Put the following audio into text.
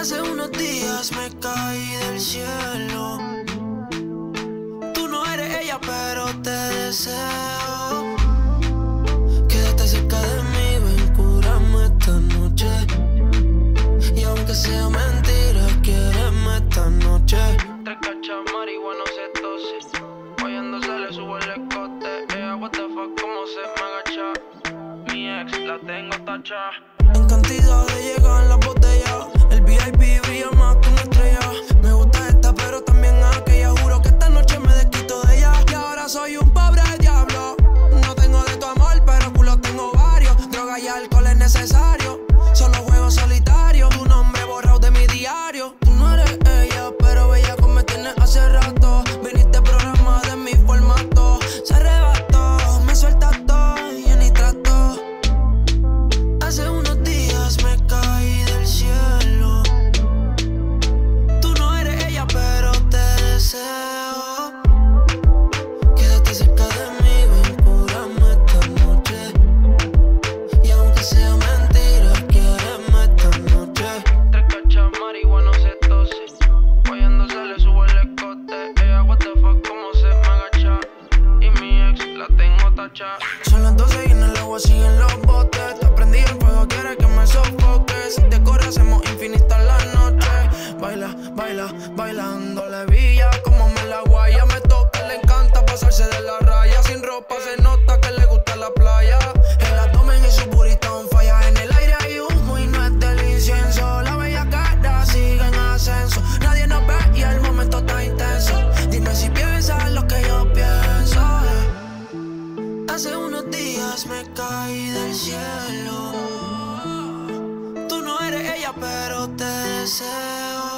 Hace unos días me caí del cielo. Tú no eres ella, pero te deseo. Quédate cerca de mí, ven, curame esta noche. Y aunque sea mentira, quiéreme esta noche. Tres cachas marihuana se tose. Guayando se le sube el escote. Ella, what the fuck, cómo se me agacha. Mi ex la tengo tacha. En cantidad de llegar en la brilla más que una estrella. Me gusta esta, pero también aquella. Juro que esta noche me desquito de ella. Y ahora soy un pobre diablo. No tengo de tu amor, pero culo tengo varios. Droga y alcohol es necesario. Tacha. Son las 12 y en el agua siguen los botes. Te prendí el fuego, quiere que me sofoque. Si te corre, hacemos infinita la noche. Baila, baila, bailando la villa. Como me la guaya, me toca, le encanta pasarse de la raya. Sin ropa se nota que le gusta la playa. Hace unos días me caí del cielo. Tú no eres ella, pero te deseo.